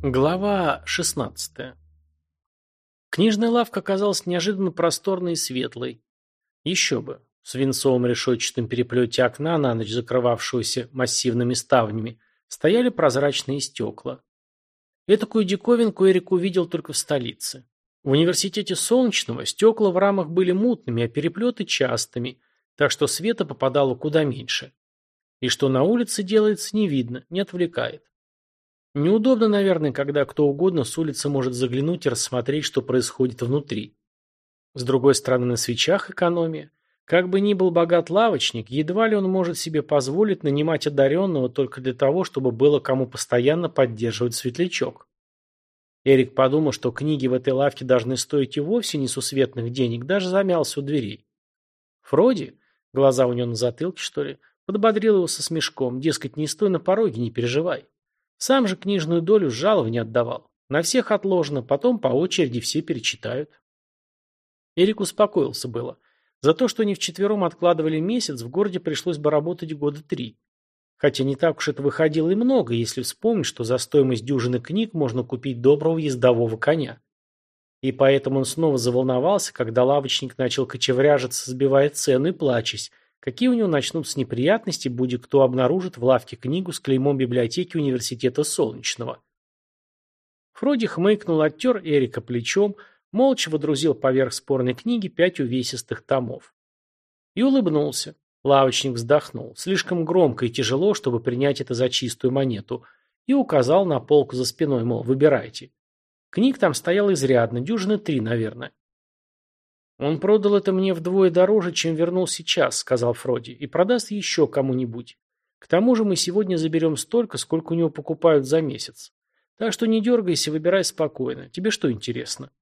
Глава 16. Книжная лавка оказалась неожиданно просторной и светлой. Еще бы. В свинцовом решетчатом переплете окна, на ночь закрывавшегося массивными ставнями, стояли прозрачные стекла. Этакую диковинку Эрик увидел только в столице. В университете Солнечного стекла в рамах были мутными, а переплеты частыми, так что света попадало куда меньше. И что на улице делается, не видно, не отвлекает. Неудобно, наверное, когда кто угодно с улицы может заглянуть и рассмотреть, что происходит внутри. С другой стороны, на свечах экономия. Как бы ни был богат лавочник, едва ли он может себе позволить нанимать одаренного только для того, чтобы было кому постоянно поддерживать светлячок. Эрик подумал, что книги в этой лавке должны стоить и вовсе несусветных денег, даже замялся у дверей. Фроди, глаза у него на затылке, что ли, подбодрил его со смешком, дескать, не стой на пороге, не переживай. Сам же книжную долю жалований отдавал. На всех отложено, потом по очереди все перечитают. Эрик успокоился было. За то, что они вчетвером откладывали месяц, в городе пришлось бы работать года три. Хотя не так уж это выходило и много, если вспомнить, что за стоимость дюжины книг можно купить доброго ездового коня. И поэтому он снова заволновался, когда лавочник начал кочевряжиться, сбивая цену и плачась, Какие у него начнутся неприятности, будет кто обнаружит в лавке книгу с клеймом библиотеки университета Солнечного. Фроди хмыкнул, оттер Эрика плечом, молча водрузил поверх спорной книги пять увесистых томов. И улыбнулся. Лавочник вздохнул, слишком громко и тяжело, чтобы принять это за чистую монету, и указал на полку за спиной, мол, выбирайте. Книг там стояло изрядно, дюжины три, наверное. «Он продал это мне вдвое дороже, чем вернул сейчас», — сказал Фроди, — «и продаст еще кому-нибудь. К тому же мы сегодня заберем столько, сколько у него покупают за месяц. Так что не дергайся, выбирай спокойно. Тебе что интересно?»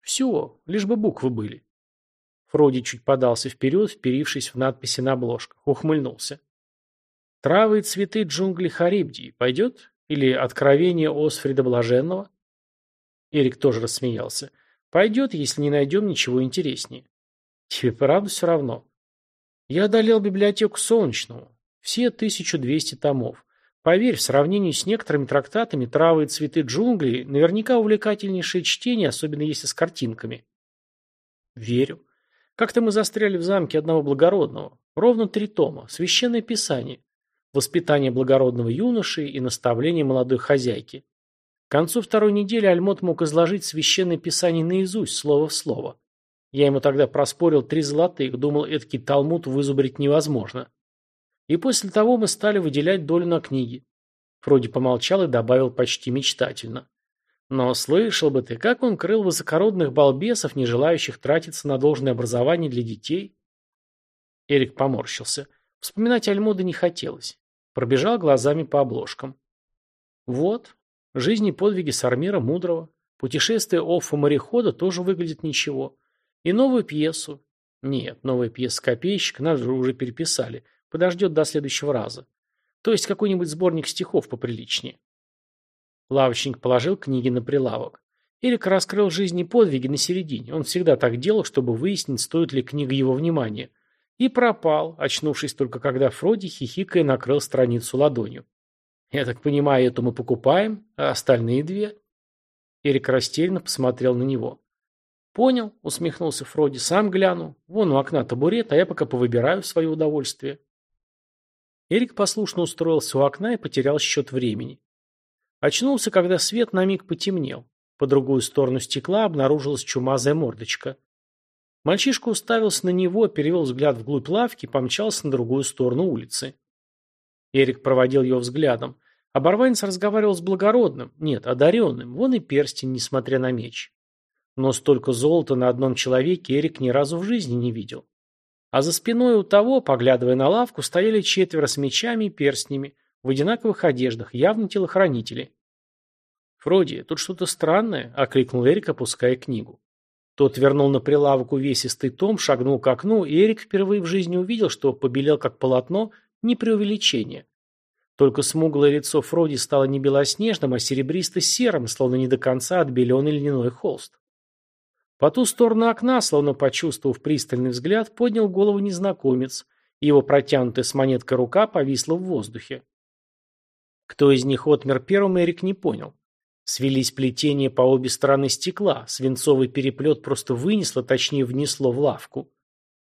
«Все, лишь бы буквы были». Фроди чуть подался вперед, вперившись в надписи на обложках, ухмыльнулся. «Травы и цветы джунглей Харибдии пойдет? Или Откровение Осфрида Блаженного?» Эрик тоже рассмеялся. Пойдет, если не найдем ничего интереснее. Тебе правда все равно? Я одолел библиотеку Солнечного. Все 1200 томов. Поверь, в сравнении с некоторыми трактатами «Травы и цветы джунглей» наверняка увлекательнейшее чтение, особенно если с картинками. Верю. Как-то мы застряли в замке одного благородного. Ровно три тома. Священное писание. Воспитание благородного юноши и наставление молодой хозяйки. К концу второй недели Альмот мог изложить священное писание наизусть, слово в слово. Я ему тогда проспорил три золотых, думал, эдакий талмуд вызубрить невозможно. И после того мы стали выделять долю на книги. Фроди помолчал и добавил почти мечтательно. Но слышал бы ты, как он крыл высокородных балбесов, не желающих тратиться на должное образование для детей? Эрик поморщился. Вспоминать Альмода не хотелось. Пробежал глазами по обложкам. Вот, Жизни и подвиги Сармира Мудрого. Путешествие Оффа морехода тоже выглядит ничего. И новую пьесу. Нет, новая пьеса «Копейщик» нас же уже переписали. Подождет до следующего раза. То есть какой-нибудь сборник стихов поприличнее. Лавочник положил книги на прилавок. Эрик раскрыл жизни подвиги на середине. Он всегда так делал, чтобы выяснить, стоит ли книга его внимания. И пропал, очнувшись только когда Фроди, хихикая, накрыл страницу ладонью. Я так понимаю, эту мы покупаем, а остальные две? Эрик растерянно посмотрел на него. Понял, усмехнулся Фроди, сам гляну. Вон у окна табурет, а я пока повыбираю свое удовольствие. Эрик послушно устроился у окна и потерял счет времени. Очнулся, когда свет на миг потемнел. По другую сторону стекла обнаружилась чумазая мордочка. Мальчишка уставился на него, перевел взгляд вглубь лавки и помчался на другую сторону улицы. Эрик проводил ее взглядом. Оборванец разговаривал с благородным, нет, одаренным, вон и перстень, несмотря на меч. Но столько золота на одном человеке Эрик ни разу в жизни не видел. А за спиной у того, поглядывая на лавку, стояли четверо с мечами и перстнями, в одинаковых одеждах, явно телохранители. «Фроди, тут что-то странное», — окликнул Эрик, опуская книгу. Тот вернул на прилавок увесистый том, шагнул к окну, и Эрик впервые в жизни увидел, что побелел как полотно не преувеличение. Только смуглое лицо Фроди стало не белоснежным, а серебристо-серым, словно не до конца отбеленный льняной холст. По ту сторону окна, словно почувствовав пристальный взгляд, поднял голову незнакомец, и его протянутая с монеткой рука повисла в воздухе. Кто из них отмер первым, Эрик не понял. Свелись плетения по обе стороны стекла, свинцовый переплет просто вынесло, точнее внесло в лавку.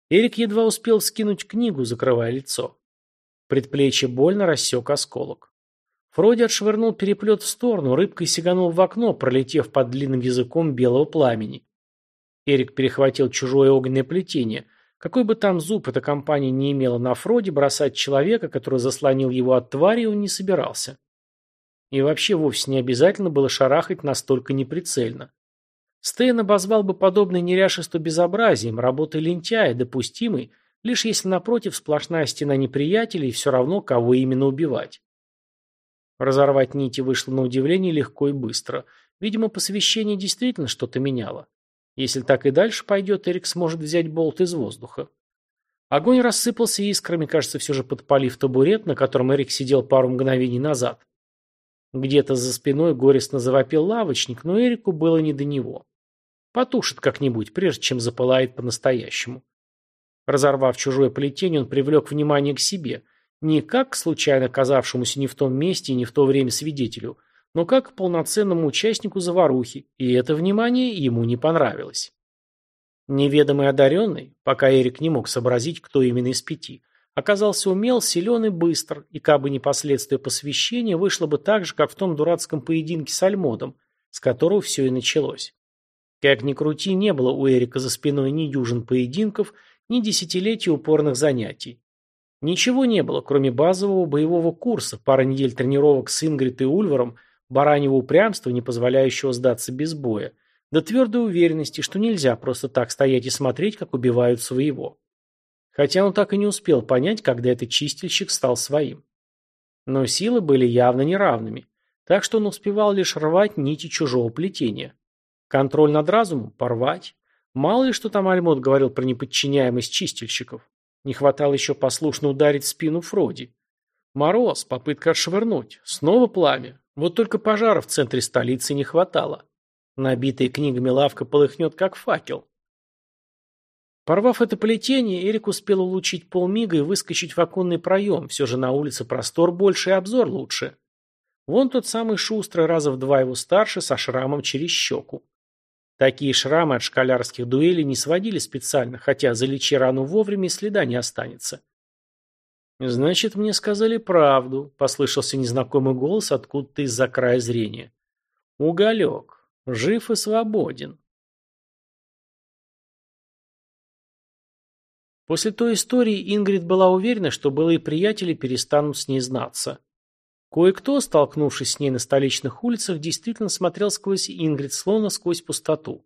Эрик едва успел скинуть книгу, закрывая лицо. Предплечье больно рассек осколок. Фроди отшвырнул переплет в сторону, рыбкой сиганул в окно, пролетев под длинным языком белого пламени. Эрик перехватил чужое огненное плетение. Какой бы там зуб эта компания не имела на Фроде, бросать человека, который заслонил его от твари, он не собирался. И вообще вовсе не обязательно было шарахать настолько неприцельно. Стейн обозвал бы подобное неряшество безобразием, работой лентяя, допустимой, лишь если напротив сплошная стена неприятелей и все равно, кого именно убивать. Разорвать нити вышло на удивление легко и быстро. Видимо, посвящение действительно что-то меняло. Если так и дальше пойдет, Эрик сможет взять болт из воздуха. Огонь рассыпался искрами, кажется, все же подпалив табурет, на котором Эрик сидел пару мгновений назад. Где-то за спиной горестно завопил лавочник, но Эрику было не до него. Потушит как-нибудь, прежде чем запылает по-настоящему. Разорвав чужое плетение, он привлек внимание к себе. Не как к случайно оказавшемуся не в том месте и не в то время свидетелю, но как к полноценному участнику заварухи, и это внимание ему не понравилось. Неведомый одаренный, пока Эрик не мог сообразить, кто именно из пяти, оказался умел, силен и быстр, и кабы не последствия посвящения, вышло бы так же, как в том дурацком поединке с Альмодом, с которого все и началось. Как ни крути, не было у Эрика за спиной ни дюжин поединков, ни десятилетий упорных занятий. Ничего не было, кроме базового боевого курса, пара недель тренировок с Ингрид и Ульваром, бараньего упрямства, не позволяющего сдаться без боя, до твердой уверенности, что нельзя просто так стоять и смотреть, как убивают своего. Хотя он так и не успел понять, когда этот чистильщик стал своим. Но силы были явно неравными, так что он успевал лишь рвать нити чужого плетения. Контроль над разумом? Порвать? Мало ли что там Альмот говорил про неподчиняемость чистильщиков. Не хватало еще послушно ударить в спину Фроди. Мороз, попытка отшвырнуть. Снова пламя. Вот только пожара в центре столицы не хватало. Набитая книгами лавка полыхнет, как факел. Порвав это плетение, Эрик успел улучшить полмига и выскочить в оконный проем. Все же на улице простор больше и обзор лучше. Вон тот самый шустрый, раза в два его старше, со шрамом через щеку. Такие шрамы от школярских дуэлей не сводили специально, хотя залечи рану вовремя и следа не останется. «Значит, мне сказали правду», — послышался незнакомый голос откуда-то из-за края зрения. «Уголек. Жив и свободен». После той истории Ингрид была уверена, что былые приятели перестанут с ней знаться. Кое-кто, столкнувшись с ней на столичных улицах, действительно смотрел сквозь Ингрид, словно сквозь пустоту.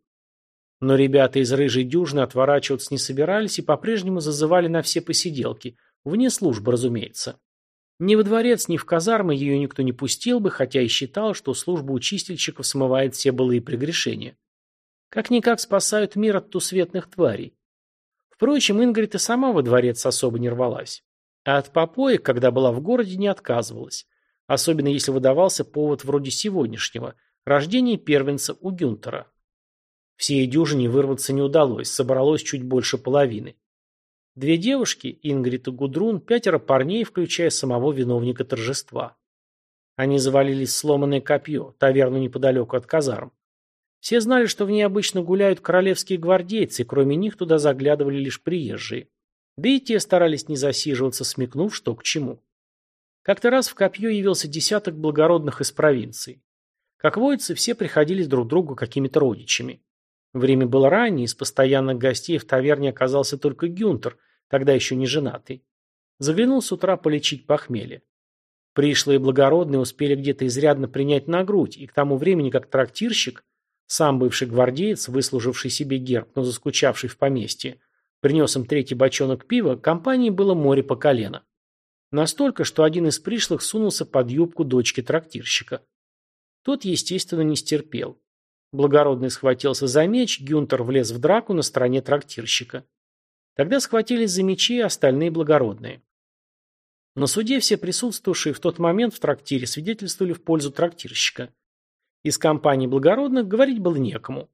Но ребята из рыжей дюжины отворачиваться не собирались и по-прежнему зазывали на все посиделки, вне службы, разумеется. Ни во дворец, ни в казармы ее никто не пустил бы, хотя и считал, что служба у чистильщиков смывает все былые прегрешения. Как-никак спасают мир от тусветных тварей. Впрочем, Ингрид и сама во дворец особо не рвалась. А от попоек, когда была в городе, не отказывалась. Особенно если выдавался повод вроде сегодняшнего – рождение первенца у Гюнтера. Всей дюжине вырваться не удалось, собралось чуть больше половины. Две девушки, Ингрид и Гудрун, пятеро парней, включая самого виновника торжества. Они завалились в сломанное копье, таверну неподалеку от казарм. Все знали, что в ней обычно гуляют королевские гвардейцы, кроме них туда заглядывали лишь приезжие. Да и те старались не засиживаться, смекнув, что к чему. Как-то раз в копье явился десяток благородных из провинции. Как водится, все приходились друг другу какими-то родичами. Время было раннее, из постоянных гостей в таверне оказался только Гюнтер, тогда еще не женатый. Заглянул с утра полечить похмелье. Пришлые благородные успели где-то изрядно принять на грудь, и к тому времени, как трактирщик, сам бывший гвардеец, выслуживший себе герб, но заскучавший в поместье, принес им третий бочонок пива, компании было море по колено. Настолько, что один из пришлых сунулся под юбку дочки трактирщика. Тот, естественно, не стерпел. Благородный схватился за меч, Гюнтер влез в драку на стороне трактирщика. Тогда схватились за мечи и остальные благородные. На суде все присутствовавшие в тот момент в трактире свидетельствовали в пользу трактирщика. Из компании благородных говорить было некому.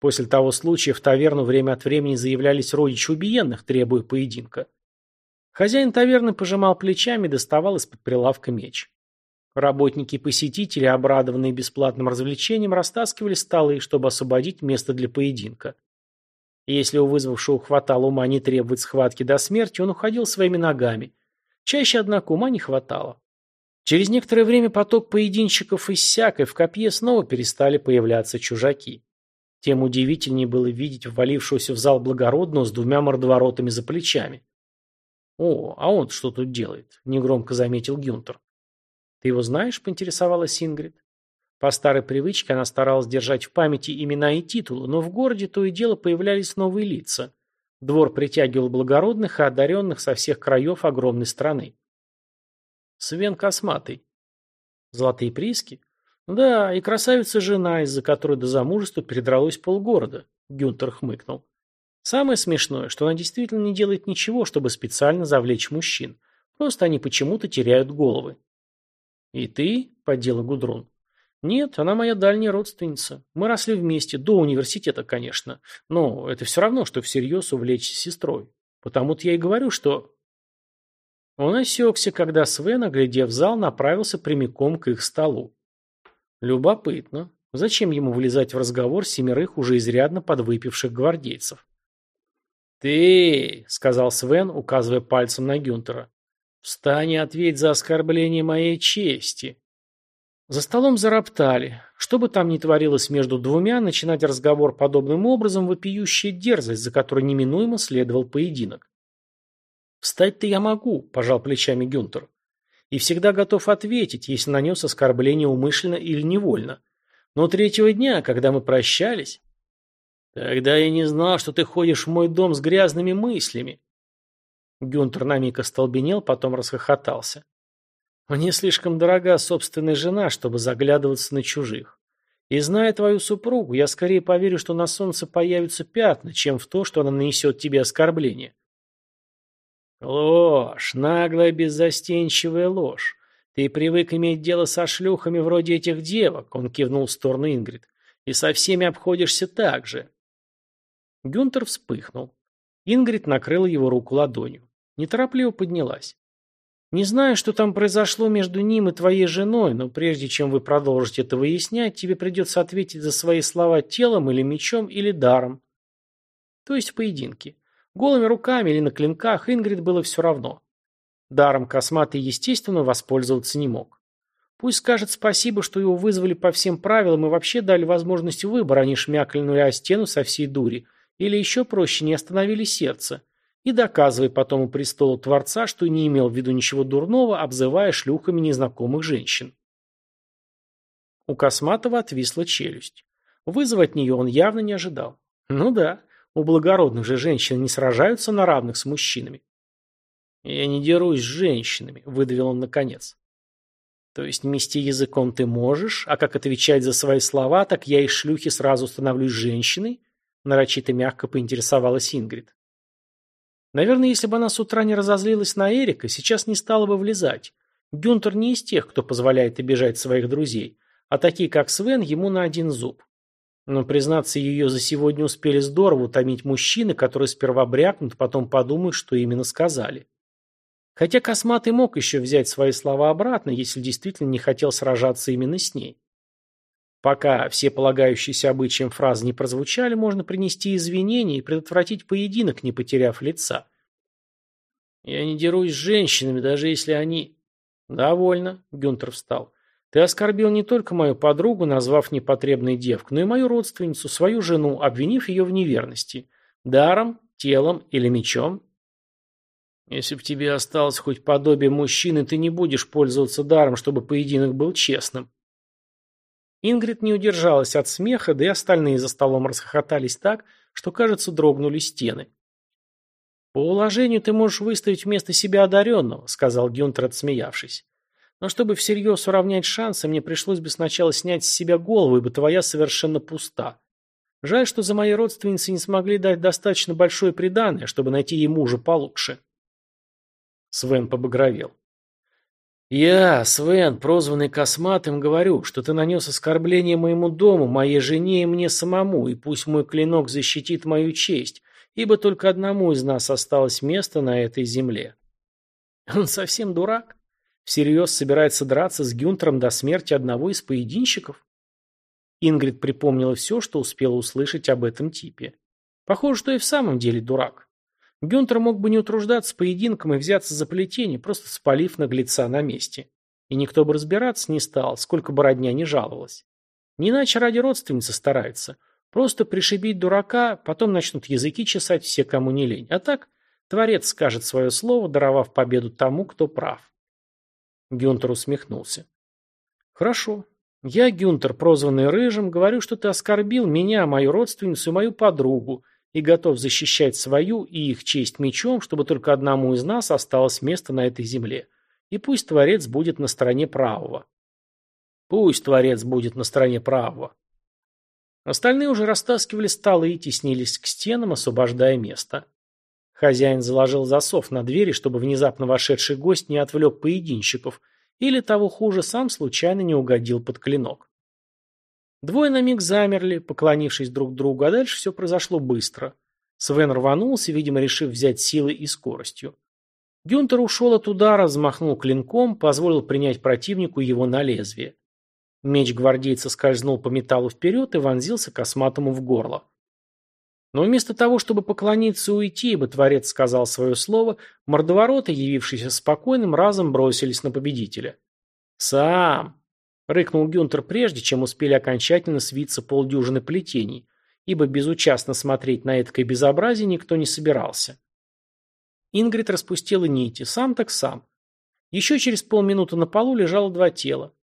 После того случая в таверну время от времени заявлялись родичи убиенных, требуя поединка. Хозяин таверны пожимал плечами и доставал из-под прилавка меч. Работники и посетители, обрадованные бесплатным развлечением, растаскивали столы, чтобы освободить место для поединка. Если у вызвавшего хватало ума не требовать схватки до смерти, он уходил своими ногами. Чаще, однако, ума не хватало. Через некоторое время поток поединщиков иссяк, и в копье снова перестали появляться чужаки. Тем удивительнее было видеть ввалившегося в зал благородного с двумя мордоворотами за плечами. «О, а он что тут делает?» – негромко заметил Гюнтер. «Ты его знаешь?» – поинтересовалась Ингрид. По старой привычке она старалась держать в памяти имена и титулы, но в городе то и дело появлялись новые лица. Двор притягивал благородных и одаренных со всех краев огромной страны. Свен Косматый. Золотые прииски? Да, и красавица-жена, из-за которой до замужества передралось полгорода. Гюнтер хмыкнул. Самое смешное, что она действительно не делает ничего, чтобы специально завлечь мужчин. Просто они почему-то теряют головы. «И ты?» – поддела Гудрун. «Нет, она моя дальняя родственница. Мы росли вместе, до университета, конечно. Но это все равно, что всерьез увлечься сестрой. Потому-то я и говорю, что...» Он осекся, когда Свен, оглядев зал, направился прямиком к их столу. Любопытно. Зачем ему влезать в разговор семерых уже изрядно подвыпивших гвардейцев? «Ты!» — сказал Свен, указывая пальцем на Гюнтера. «Встань и ответь за оскорбление моей чести!» За столом зароптали. Что бы там ни творилось между двумя, начинать разговор подобным образом – вопиющая дерзость, за которой неминуемо следовал поединок. «Встать-то я могу», – пожал плечами Гюнтер. «И всегда готов ответить, если нанес оскорбление умышленно или невольно. Но третьего дня, когда мы прощались...» «Тогда я не знал, что ты ходишь в мой дом с грязными мыслями». Гюнтер на миг остолбенел, потом расхохотался. Мне слишком дорога собственная жена, чтобы заглядываться на чужих. И зная твою супругу, я скорее поверю, что на солнце появятся пятна, чем в то, что она нанесет тебе оскорбление. Ложь, наглая беззастенчивая ложь. Ты привык иметь дело со шлюхами вроде этих девок, он кивнул в сторону Ингрид, и со всеми обходишься так же. Гюнтер вспыхнул. Ингрид накрыла его руку ладонью. Неторопливо поднялась. Не знаю, что там произошло между ним и твоей женой, но прежде чем вы продолжите это выяснять, тебе придется ответить за свои слова телом или мечом или даром. То есть в поединке. Голыми руками или на клинках Ингрид было все равно. Даром косматый, естественно, воспользоваться не мог. Пусть скажет спасибо, что его вызвали по всем правилам и вообще дали возможность выбора, а не шмякнули о стену со всей дури. Или еще проще, не остановили сердце и доказывай потом у престола Творца, что не имел в виду ничего дурного, обзывая шлюхами незнакомых женщин. У Косматова отвисла челюсть. Вызова от нее он явно не ожидал. Ну да, у благородных же женщин не сражаются на равных с мужчинами. «Я не дерусь с женщинами», — выдавил он наконец. «То есть мести языком ты можешь, а как отвечать за свои слова, так я из шлюхи сразу становлюсь женщиной?» Нарочито мягко поинтересовалась Ингрид. Наверное, если бы она с утра не разозлилась на Эрика, сейчас не стала бы влезать. Гюнтер не из тех, кто позволяет обижать своих друзей, а такие, как Свен, ему на один зуб. Но, признаться, ее за сегодня успели здорово утомить мужчины, которые сперва брякнут, потом подумают, что именно сказали. Хотя Косматый мог еще взять свои слова обратно, если действительно не хотел сражаться именно с ней. Пока все полагающиеся обычаям фразы не прозвучали, можно принести извинения и предотвратить поединок, не потеряв лица. «Я не дерусь с женщинами, даже если они...» «Довольно», — Гюнтер встал. «Ты оскорбил не только мою подругу, назвав непотребной девкой, но и мою родственницу, свою жену, обвинив ее в неверности. Даром, телом или мечом?» «Если в тебе осталось хоть подобие мужчины, ты не будешь пользоваться даром, чтобы поединок был честным», Ингрид не удержалась от смеха, да и остальные за столом расхохотались так, что, кажется, дрогнули стены. «По уложению ты можешь выставить вместо себя одаренного», — сказал Гюнтер, отсмеявшись. «Но чтобы всерьез уравнять шансы, мне пришлось бы сначала снять с себя голову, ибо твоя совершенно пуста. Жаль, что за моей родственницы не смогли дать достаточно большое приданое, чтобы найти ей мужа получше». Свен побагровел. «Я, Свен, прозванный Косматым, говорю, что ты нанес оскорбление моему дому, моей жене и мне самому, и пусть мой клинок защитит мою честь, ибо только одному из нас осталось место на этой земле». Он совсем дурак? Всерьез собирается драться с Гюнтером до смерти одного из поединщиков? Ингрид припомнила все, что успела услышать об этом типе. Похоже, что и в самом деле дурак. Гюнтер мог бы не утруждаться поединком и взяться за плетение, просто спалив наглеца на месте. И никто бы разбираться не стал, сколько бы родня не жаловалась. Не иначе ради родственницы старается. Просто пришибить дурака, потом начнут языки чесать все, кому не лень. А так, творец скажет свое слово, даровав победу тому, кто прав. Гюнтер усмехнулся. Хорошо. Я, Гюнтер, прозванный Рыжим, говорю, что ты оскорбил меня, мою родственницу и мою подругу, и готов защищать свою и их честь мечом, чтобы только одному из нас осталось место на этой земле. И пусть Творец будет на стороне правого. Пусть Творец будет на стороне правого. Остальные уже растаскивали столы и теснились к стенам, освобождая место. Хозяин заложил засов на двери, чтобы внезапно вошедший гость не отвлек поединщиков, или того хуже, сам случайно не угодил под клинок. Двое на миг замерли, поклонившись друг другу, а дальше все произошло быстро. Свен рванулся, видимо, решив взять силой и скоростью. Гюнтер ушел от удара, взмахнул клинком, позволил принять противнику его на лезвие. Меч гвардейца скользнул по металлу вперед и вонзился косматому в горло. Но вместо того, чтобы поклониться и уйти, ибо Творец сказал свое слово, мордовороты, явившиеся спокойным, разом бросились на победителя. «Сам!» — рыкнул Гюнтер прежде, чем успели окончательно свиться полдюжины плетений, ибо безучастно смотреть на эткое безобразие никто не собирался. Ингрид распустила нити, сам так сам. Еще через полминуты на полу лежало два тела.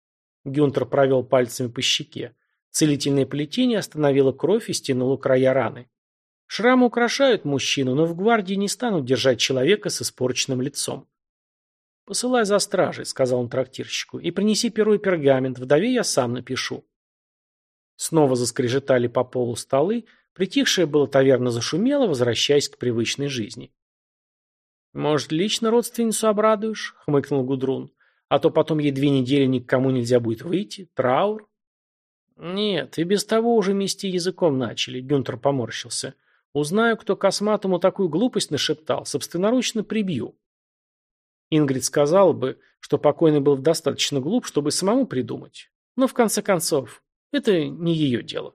Гюнтер провел пальцами по щеке. Целительное плетение остановило кровь и стянуло края раны. Шрамы украшают мужчину, но в гвардии не станут держать человека с испорченным лицом. «Посылай за стражей», — сказал он трактирщику, — «и принеси перо и пергамент, вдове я сам напишу». Снова заскрежетали по полу столы, притихшая была таверна зашумела, возвращаясь к привычной жизни. «Может, лично родственницу обрадуешь?» — хмыкнул Гудрун. «А то потом ей две недели ни к кому нельзя будет выйти. Траур?» «Нет, и без того уже мести языком начали», — Гюнтер поморщился. Узнаю, кто косматому такую глупость нашептал, собственноручно прибью. Ингрид сказал бы, что покойный был достаточно глуп, чтобы самому придумать. Но в конце концов, это не ее дело.